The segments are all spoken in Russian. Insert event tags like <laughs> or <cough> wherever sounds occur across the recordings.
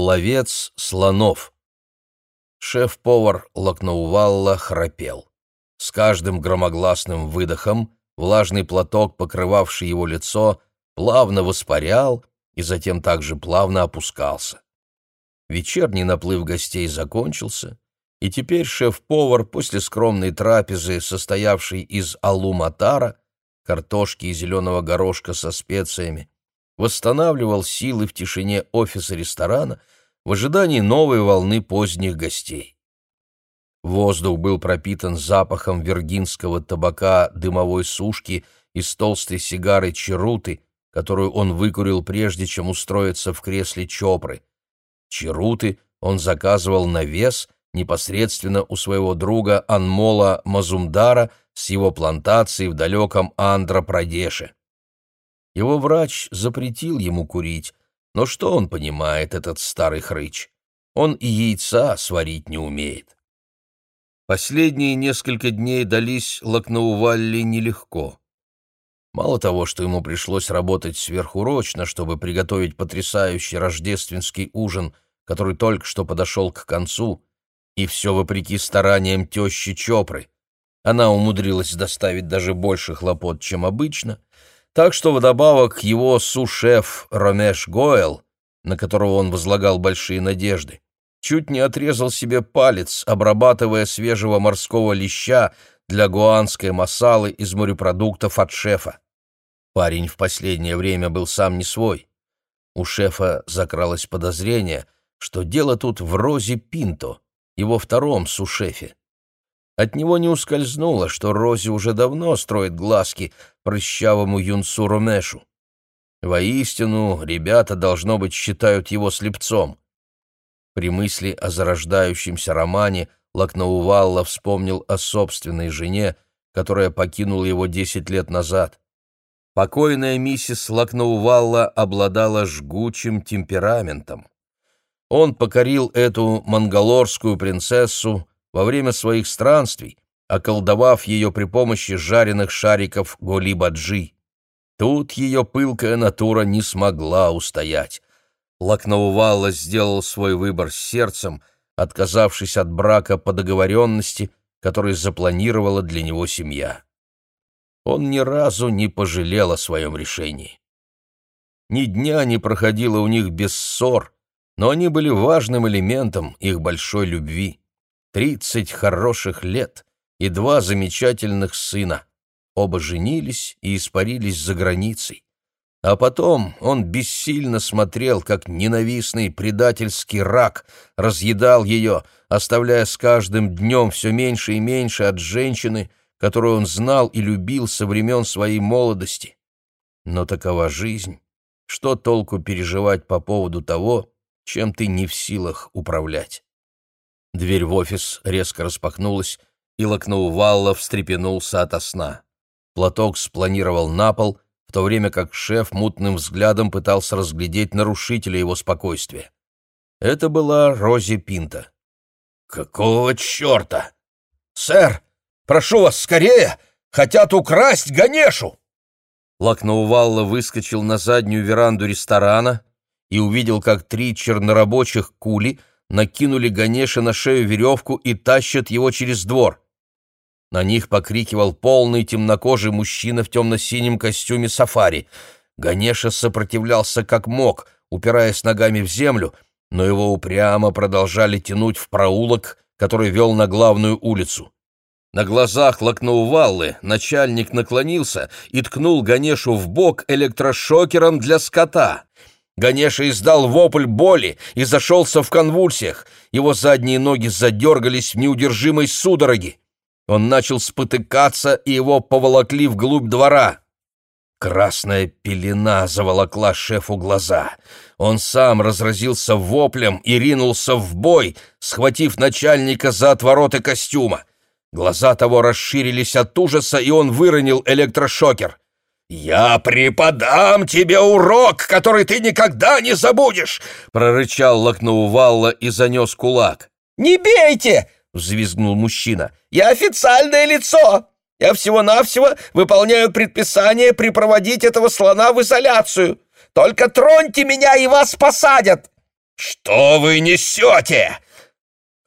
Ловец слонов. Шеф-повар Лакноувалла храпел. С каждым громогласным выдохом влажный платок, покрывавший его лицо, плавно воспарял и затем также плавно опускался. Вечерний наплыв гостей закончился, и теперь шеф-повар после скромной трапезы, состоявшей из алуматара, картошки и зеленого горошка со специями, восстанавливал силы в тишине офиса ресторана в ожидании новой волны поздних гостей. Воздух был пропитан запахом виргинского табака дымовой сушки из толстой сигары черуты, которую он выкурил прежде, чем устроиться в кресле чопры. Черуты он заказывал на вес непосредственно у своего друга Анмола Мазумдара с его плантацией в далеком Андhra-Прадеше. Его врач запретил ему курить, но что он понимает, этот старый хрыч? Он и яйца сварить не умеет. Последние несколько дней дались Лакноувалли нелегко. Мало того, что ему пришлось работать сверхурочно, чтобы приготовить потрясающий рождественский ужин, который только что подошел к концу, и все вопреки стараниям тещи Чопры. Она умудрилась доставить даже больше хлопот, чем обычно, так что вдобавок его су-шеф Ромеш Гойл, на которого он возлагал большие надежды, чуть не отрезал себе палец, обрабатывая свежего морского леща для гуанской масалы из морепродуктов от шефа. Парень в последнее время был сам не свой. У шефа закралось подозрение, что дело тут в Розе Пинто, его втором су-шефе. От него не ускользнуло, что Рози уже давно строит глазки прыщавому юнцу Ромешу. Воистину, ребята, должно быть, считают его слепцом. При мысли о зарождающемся романе Лакноувалла вспомнил о собственной жене, которая покинула его десять лет назад. Покойная миссис Лакноувалла обладала жгучим темпераментом. Он покорил эту монголорскую принцессу во время своих странствий, околдовав ее при помощи жареных шариков голи-баджи. Тут ее пылкая натура не смогла устоять. Лакноувалла сделал свой выбор с сердцем, отказавшись от брака по договоренности, который запланировала для него семья. Он ни разу не пожалел о своем решении. Ни дня не проходило у них без ссор, но они были важным элементом их большой любви. Тридцать хороших лет и два замечательных сына. Оба женились и испарились за границей. А потом он бессильно смотрел, как ненавистный предательский рак разъедал ее, оставляя с каждым днем все меньше и меньше от женщины, которую он знал и любил со времен своей молодости. Но такова жизнь. Что толку переживать по поводу того, чем ты не в силах управлять? Дверь в офис резко распахнулась, и Лакноувалла встрепенулся ото сна. Платок спланировал на пол, в то время как шеф мутным взглядом пытался разглядеть нарушителя его спокойствия. Это была Рози Пинта. «Какого черта? Сэр, прошу вас скорее! Хотят украсть Ганешу!» Лакноувалла выскочил на заднюю веранду ресторана и увидел, как три чернорабочих кули накинули Ганеше на шею веревку и тащат его через двор. На них покрикивал полный темнокожий мужчина в темно-синем костюме сафари. Ганеша сопротивлялся как мог, упираясь ногами в землю, но его упрямо продолжали тянуть в проулок, который вел на главную улицу. На глазах Лакноуваллы начальник наклонился и ткнул Ганешу в бок электрошокером для скота. Ганеша издал вопль боли и зашелся в конвульсиях. Его задние ноги задергались в неудержимой судороге. Он начал спотыкаться, и его поволокли вглубь двора. Красная пелена заволокла шефу глаза. Он сам разразился воплем и ринулся в бой, схватив начальника за отвороты костюма. Глаза того расширились от ужаса, и он выронил электрошокер. «Я преподам тебе урок, который ты никогда не забудешь!» — прорычал Лакноувалла и занес кулак. «Не бейте!» — взвизгнул мужчина. «Я официальное лицо! Я всего-навсего выполняю предписание припроводить этого слона в изоляцию! Только троньте меня, и вас посадят!» «Что вы несете?»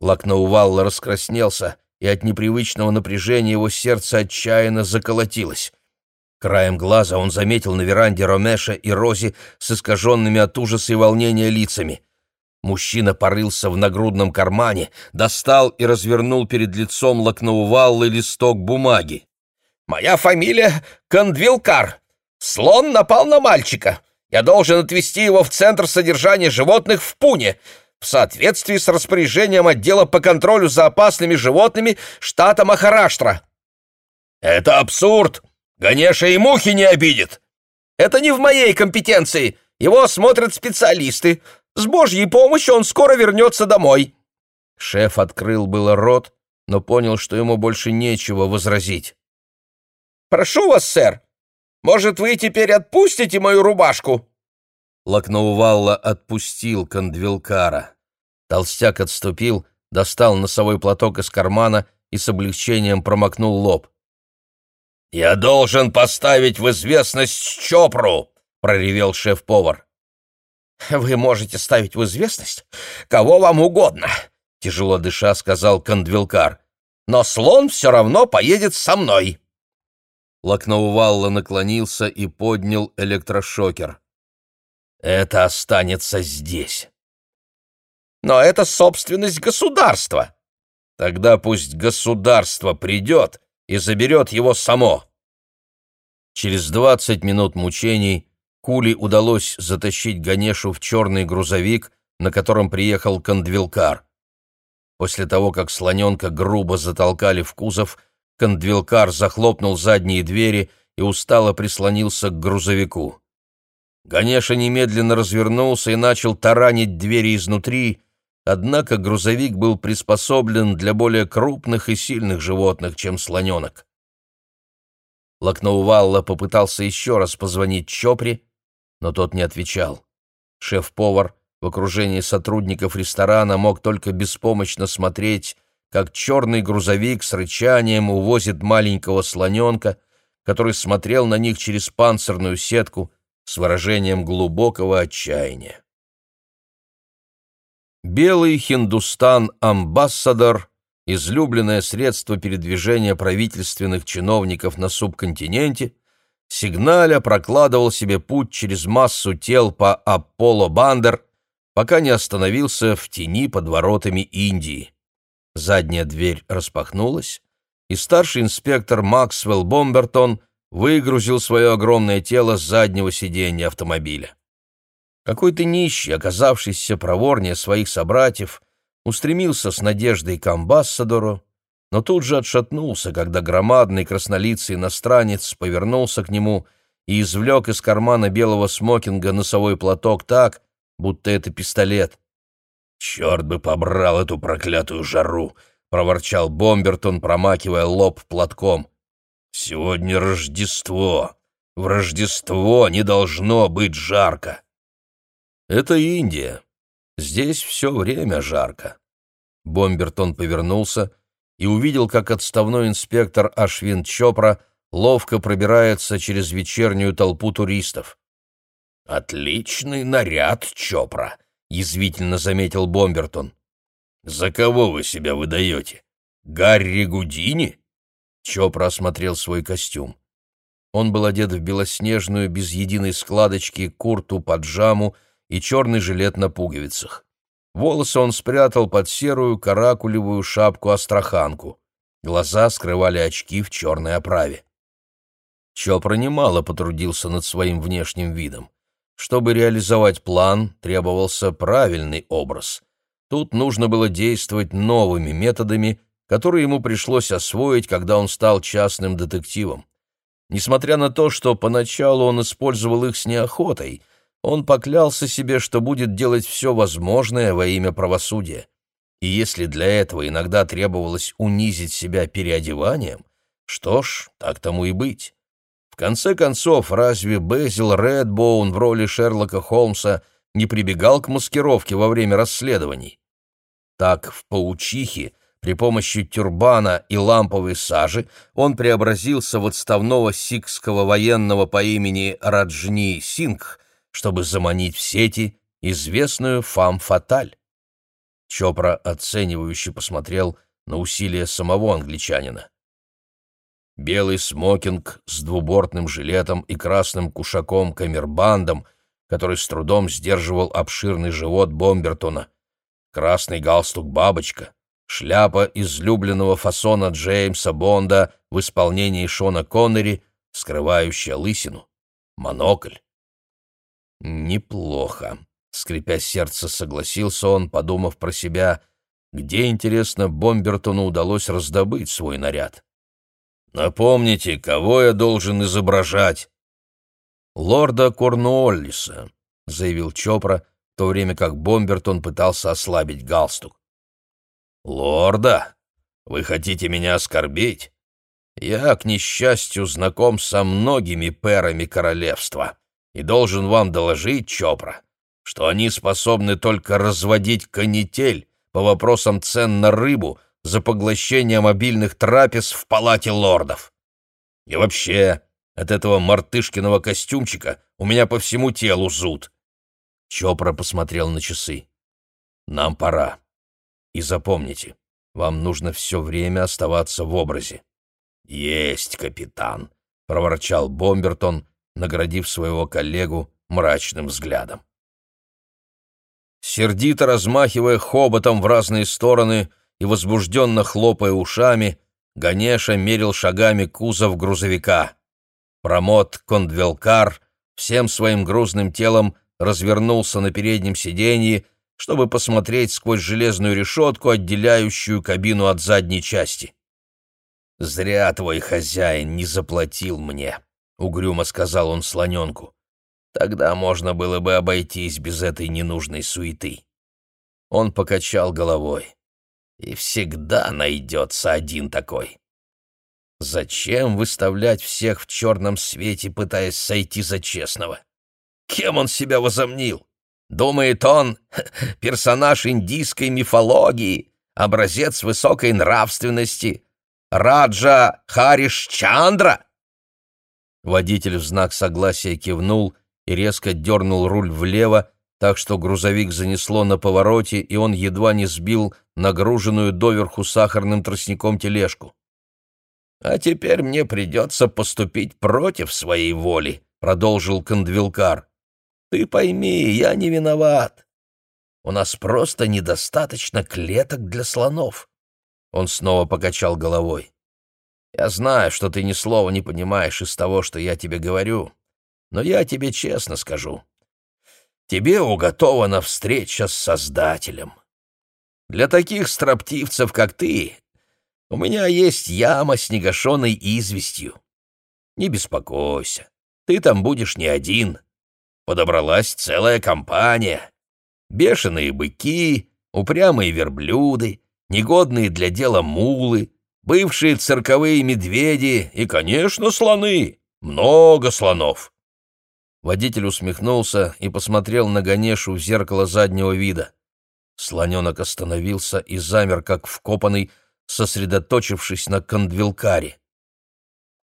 Лакноувалла раскраснелся, и от непривычного напряжения его сердце отчаянно заколотилось. Краем глаза он заметил на веранде Ромеша и Рози с искаженными от ужаса и волнения лицами. Мужчина порылся в нагрудном кармане, достал и развернул перед лицом Лакноуваллы листок бумаги. «Моя фамилия Кондвилкар. Слон напал на мальчика. Я должен отвезти его в Центр содержания животных в Пуне в соответствии с распоряжением отдела по контролю за опасными животными штата Махараштра». «Это абсурд! Ганеша и мухи не обидит!» «Это не в моей компетенции. Его осмотрят специалисты. С Божьей помощью он скоро вернется домой». Шеф открыл было рот, но понял, что ему больше нечего возразить. «Прошу вас, сэр, может, вы теперь отпустите мою рубашку?» Лакноувалла отпустил Кондвилкара. Толстяк отступил, достал носовой платок из кармана и с облегчением промокнул лоб. «Я должен поставить в известность Чопру!» — проревел шеф-повар. «Вы можете ставить в известность кого вам угодно», — тяжело дыша сказал Кондвилкар. «Но слон все равно поедет со мной». Лакноувалла наклонился и поднял электрошокер. Это останется здесь. Но это собственность государства. Тогда пусть государство придет и заберет его само. Через двадцать минут мучений Кули удалось затащить Ганешу в черный грузовик, на котором приехал Кондвилкар. После того, как слоненка грубо затолкали в кузов, Кондвилкар захлопнул задние двери и устало прислонился к грузовику. Ганеша немедленно развернулся и начал таранить двери изнутри, однако грузовик был приспособлен для более крупных и сильных животных, чем слоненок. Лакноувалла попытался еще раз позвонить Чопри, но тот не отвечал. Шеф-повар в окружении сотрудников ресторана мог только беспомощно смотреть, как черный грузовик с рычанием увозит маленького слоненка, который смотрел на них через панцирную сетку, с выражением глубокого отчаяния. Белый Хиндустан-амбассадор, излюбленное средство передвижения правительственных чиновников на субконтиненте, сигналя прокладывал себе путь через массу тел по Аполло-Бандер, пока не остановился в тени под воротами Индии. Задняя дверь распахнулась, и старший инспектор Максвелл Бомбертон выгрузил свое огромное тело с заднего сиденья автомобиля. Какой-то нищий, оказавшийся проворнее своих собратьев, устремился с надеждой к амбассадору, но тут же отшатнулся, когда громадный краснолицый иностранец повернулся к нему и извлек из кармана белого смокинга носовой платок так, будто это пистолет. «Черт бы побрал эту проклятую жару!» — проворчал Бомбертон, промакивая лоб платком. Сегодня Рождество. В Рождество не должно быть жарко. Это Индия. Здесь все время жарко. Бомбертон повернулся и увидел, как отставной инспектор Ашвин Чопра ловко пробирается через вечернюю толпу туристов. «Отличный наряд, Чопра», — язвительно заметил Бомбертон. «За кого вы себя выдаете? Гарри Гудини?» Чопра осмотрел свой костюм. Он был одет в белоснежную, без единой складочки, курту, поджаму и черный жилет на пуговицах. Волосы он спрятал под серую каракулевую шапку-астраханку. Глаза скрывали очки в черной оправе. Чопра немало потрудился над своим внешним видом. Чтобы реализовать план, требовался правильный образ. Тут нужно было действовать новыми методами, который ему пришлось освоить, когда он стал частным детективом. Несмотря на то, что поначалу он использовал их с неохотой, он поклялся себе, что будет делать все возможное во имя правосудия. И если для этого иногда требовалось унизить себя переодеванием, что ж, так тому и быть. В конце концов, разве Безил Редбоун в роли Шерлока Холмса не прибегал к маскировке во время расследований? Так в «Паучихе» При помощи тюрбана и ламповой сажи он преобразился в отставного сикского военного по имени Раджни Сингх, чтобы заманить в сети известную фам-фаталь. Чопра оценивающе посмотрел на усилия самого англичанина. Белый смокинг с двубортным жилетом и красным кушаком-камербандом, который с трудом сдерживал обширный живот Бомбертона, красный галстук-бабочка, шляпа излюбленного фасона Джеймса Бонда в исполнении Шона Коннери, скрывающая лысину, монокль. Неплохо. Скрипя сердце, согласился он, подумав про себя, где, интересно, Бомбертону удалось раздобыть свой наряд. «Напомните, кого я должен изображать?» «Лорда Корнуоллиса», — заявил Чопра, в то время как Бомбертон пытался ослабить галстук. «Лорда? Вы хотите меня оскорбить? Я, к несчастью, знаком со многими перами королевства и должен вам доложить, Чопра, что они способны только разводить канитель по вопросам цен на рыбу за поглощение мобильных трапез в палате лордов. И вообще, от этого мартышкиного костюмчика у меня по всему телу зуд. Чопра посмотрел на часы. Нам пора. И запомните, вам нужно все время оставаться в образе. Есть, капитан, проворчал Бомбертон, наградив своего коллегу мрачным взглядом. Сердито размахивая хоботом в разные стороны и возбужденно хлопая ушами, Ганеша мерил шагами кузов грузовика. Промот Кондвелкар всем своим грузным телом развернулся на переднем сиденье, чтобы посмотреть сквозь железную решетку, отделяющую кабину от задней части. «Зря твой хозяин не заплатил мне», — угрюмо сказал он слоненку. Тогда можно было бы обойтись без этой ненужной суеты. Он покачал головой. И всегда найдется один такой. Зачем выставлять всех в черном свете, пытаясь сойти за честного? Кем он себя возомнил? Думает он, <laughs> персонаж индийской мифологии, образец высокой нравственности, Раджа Хариш Чандра? Водитель в знак согласия кивнул и резко дернул руль влево, так что грузовик занесло на повороте, и он едва не сбил нагруженную доверху сахарным тростником тележку. «А теперь мне придется поступить против своей воли», — продолжил Кондвилкар. «Ты пойми, я не виноват. У нас просто недостаточно клеток для слонов». Он снова покачал головой. «Я знаю, что ты ни слова не понимаешь из того, что я тебе говорю, но я тебе честно скажу. Тебе уготована встреча с Создателем. Для таких строптивцев, как ты, у меня есть яма с негашенной известью. Не беспокойся, ты там будешь не один. Подобралась целая компания. Бешеные быки, упрямые верблюды, негодные для дела мулы, бывшие цирковые медведи и, конечно, слоны. Много слонов. Водитель усмехнулся и посмотрел на Ганешу в зеркало заднего вида. Слоненок остановился и замер, как вкопанный, сосредоточившись на кондвилкаре.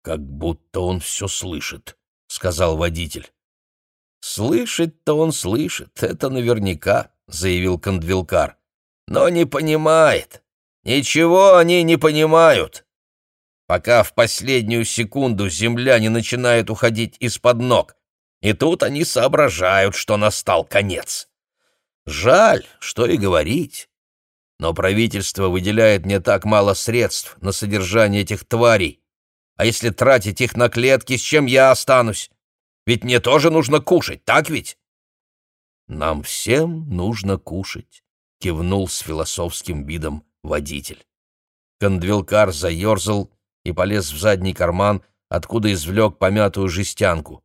«Как будто он все слышит», — сказал водитель. «Слышит-то он слышит, это наверняка», — заявил кондвилкар. «Но не понимает. Ничего они не понимают. Пока в последнюю секунду земля не начинает уходить из-под ног, и тут они соображают, что настал конец. Жаль, что и говорить. Но правительство выделяет не так мало средств на содержание этих тварей. А если тратить их на клетки, с чем я останусь? Ведь мне тоже нужно кушать, так ведь? Нам всем нужно кушать, кивнул с философским видом водитель. Кондвилкар заерзал и полез в задний карман, откуда извлек помятую жестянку.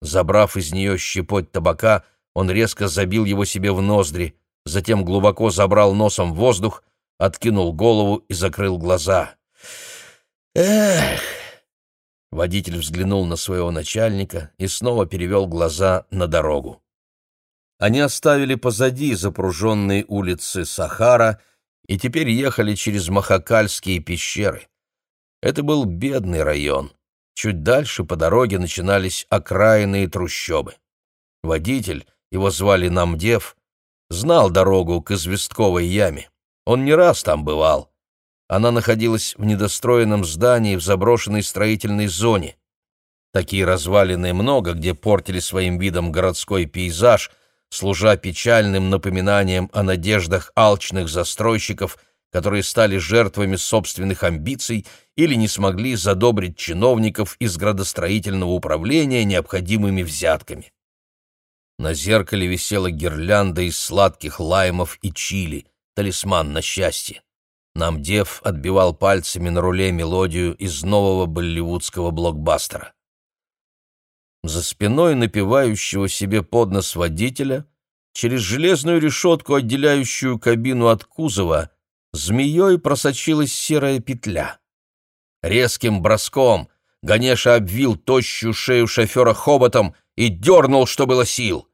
Забрав из нее щепоть табака, он резко забил его себе в ноздри, затем глубоко забрал носом воздух, откинул голову и закрыл глаза. «Эх!» Водитель взглянул на своего начальника и снова перевел глаза на дорогу. Они оставили позади запруженные улицы Сахара и теперь ехали через Махакальские пещеры. Это был бедный район. Чуть дальше по дороге начинались окраинные трущобы. Водитель, его звали Намдев, знал дорогу к известковой яме. Он не раз там бывал. Она находилась в недостроенном здании в заброшенной строительной зоне. Такие развалины много, где портили своим видом городской пейзаж, служа печальным напоминанием о надеждах алчных застройщиков, которые стали жертвами собственных амбиций или не смогли задобрить чиновников из градостроительного управления необходимыми взятками. На зеркале висела гирлянда из сладких лаймов и чили, талисман на счастье. Намдев отбивал пальцами на руле мелодию из нового болливудского блокбастера. За спиной напивающего себе под нос водителя, через железную решетку, отделяющую кабину от кузова, змеей просочилась серая петля. Резким броском Ганеша обвил тощую шею шофера хоботом и дернул, что было сил.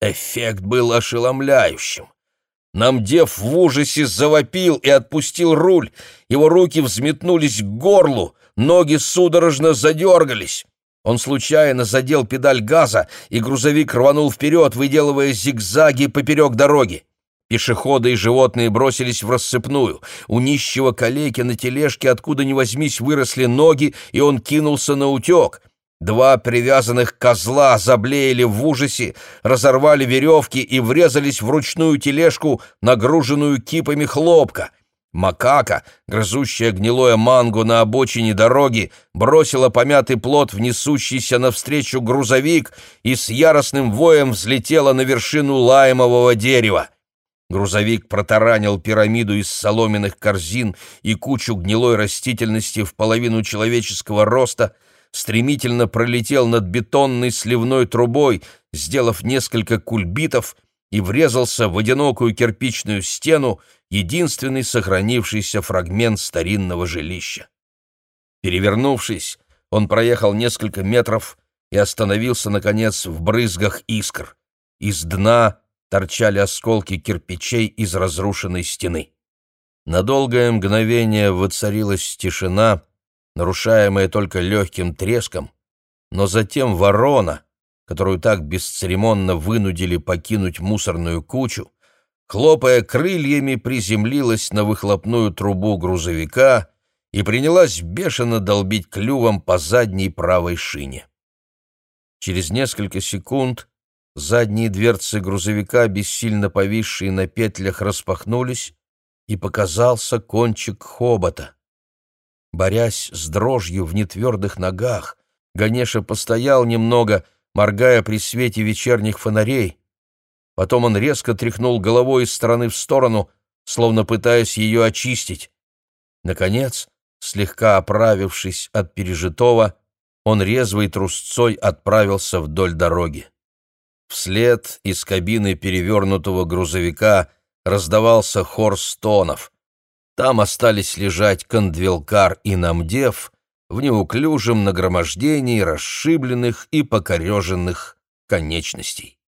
Эффект был ошеломляющим. Намдев в ужасе завопил и отпустил руль. Его руки взметнулись к горлу, ноги судорожно задергались. Он случайно задел педаль газа, и грузовик рванул вперед, выделывая зигзаги поперек дороги. Пешеходы и животные бросились в рассыпную. У нищего калеки на тележке откуда ни возьмись выросли ноги, и он кинулся на утек — Два привязанных козла заблеяли в ужасе, разорвали веревки и врезались в ручную тележку, нагруженную кипами хлопка. Макака, грызущая гнилое манго на обочине дороги, бросила помятый плод в несущийся навстречу грузовик и с яростным воем взлетела на вершину лаймового дерева. Грузовик протаранил пирамиду из соломенных корзин и кучу гнилой растительности в половину человеческого роста — стремительно пролетел над бетонной сливной трубой, сделав несколько кульбитов, и врезался в одинокую кирпичную стену, единственный сохранившийся фрагмент старинного жилища. Перевернувшись, он проехал несколько метров и остановился, наконец, в брызгах искр. Из дна торчали осколки кирпичей из разрушенной стены. На долгое мгновение воцарилась тишина, нарушаемое только легким треском, но затем ворона, которую так бесцеремонно вынудили покинуть мусорную кучу, хлопая крыльями, приземлилась на выхлопную трубу грузовика и принялась бешено долбить клювом по задней правой шине. Через несколько секунд задние дверцы грузовика, бессильно повисшие на петлях, распахнулись, и показался кончик хобота. Борясь с дрожью в нетвердых ногах, Ганеша постоял немного, моргая при свете вечерних фонарей. Потом он резко тряхнул головой из стороны в сторону, словно пытаясь ее очистить. Наконец, слегка оправившись от пережитого, он резвой трусцой отправился вдоль дороги. Вслед из кабины перевернутого грузовика раздавался хор стонов. Там остались лежать Кандвилкар и Намдев в неуклюжем нагромождении расшибленных и покореженных конечностей.